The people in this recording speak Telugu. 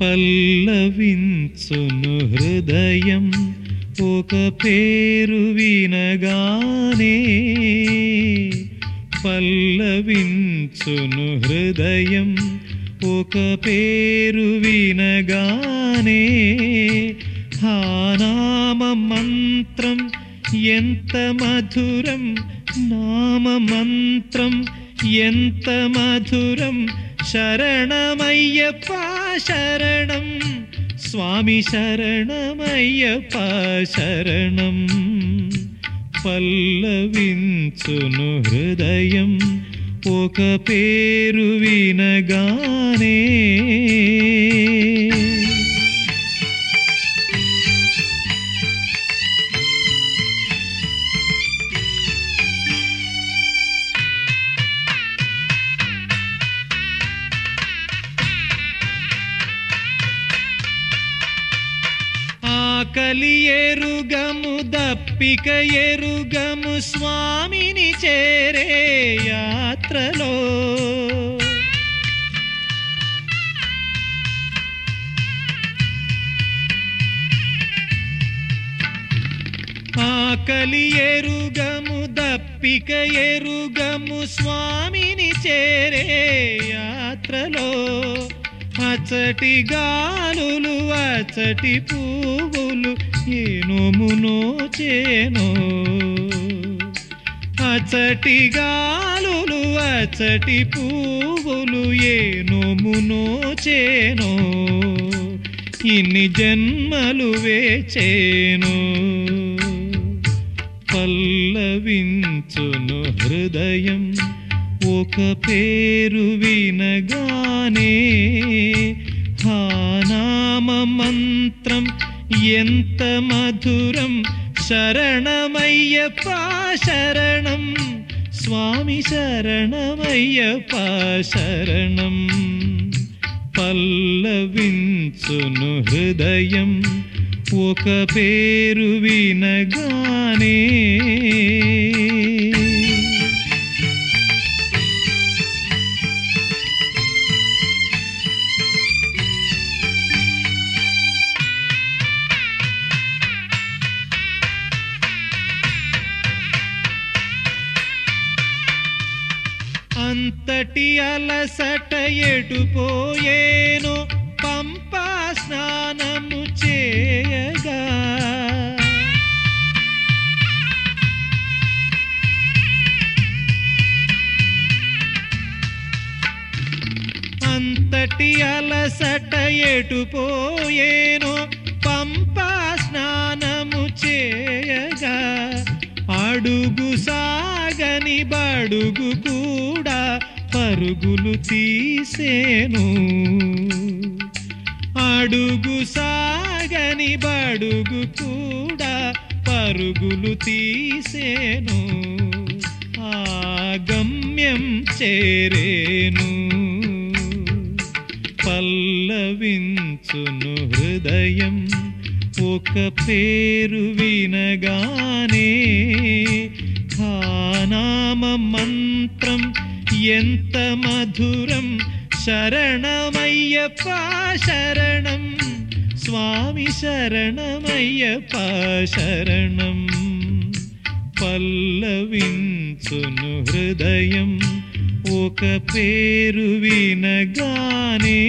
పల్లవించును హృదయం. ఒక పేరు వినగానే పల్లవించును హృదయం. ఒక పేరు వినగానే హానామ మంత్రం ఎంత మధురం. నామ మంత్రం ఎంత మధురం. శరణమయ్యప్ప శరణం స్వామి శరణమయ్యప్ప శరణం పల్లవించును హృదయం ఒక పేరు వినగానే ఆకలి ఎరుగము దప్పిక ఎరుగము స్వామిని చేరే యాత్రలో. ఆకలి ఎరుగము దప్పిక ఎరుగము స్వామిని చేరే యాత్రలో. అచటి గాలులు అచటి పువ్వులు ఏనోమునో చేనో అచటి గాలులు అచటి పువ్వులు ఏనోమునో చేను ఇన్ని జన్మలు వేచేను. పల్లవించును హృదయం ఒక పేరు వినగానే హానామ మంత్రం ఎంత మధురం. శరణమయ్యప్ప శరణం. స్వామి శరణమయ్యప్ప శరణం. పల్లవించును హృదయం ఒక పేరు వినగానే అంతటి అలసట ఎటుపోయేనో పంపా స్నానము చేయగా. అంతటి అలసట ఎటుపోయేనో పంపా స్నానము చేయగా. అడుగు సాగని బడుగు అరుగులు పరుగులు తీసేను. అడుగు సాగని బడుగు కూడా పరుగులు తీసేను. ఆ గమ్యం చేరేను. పల్లవించును హృదయం ఒక పేరు వినగానే. ఖానామ మంత్రం ఎంత మధురం శరణమయ్యప్ప శరణం స్వామి శరణమయ్యప్ప శరణం పల్లవించును హృదయం ఒక పేరు వినగానే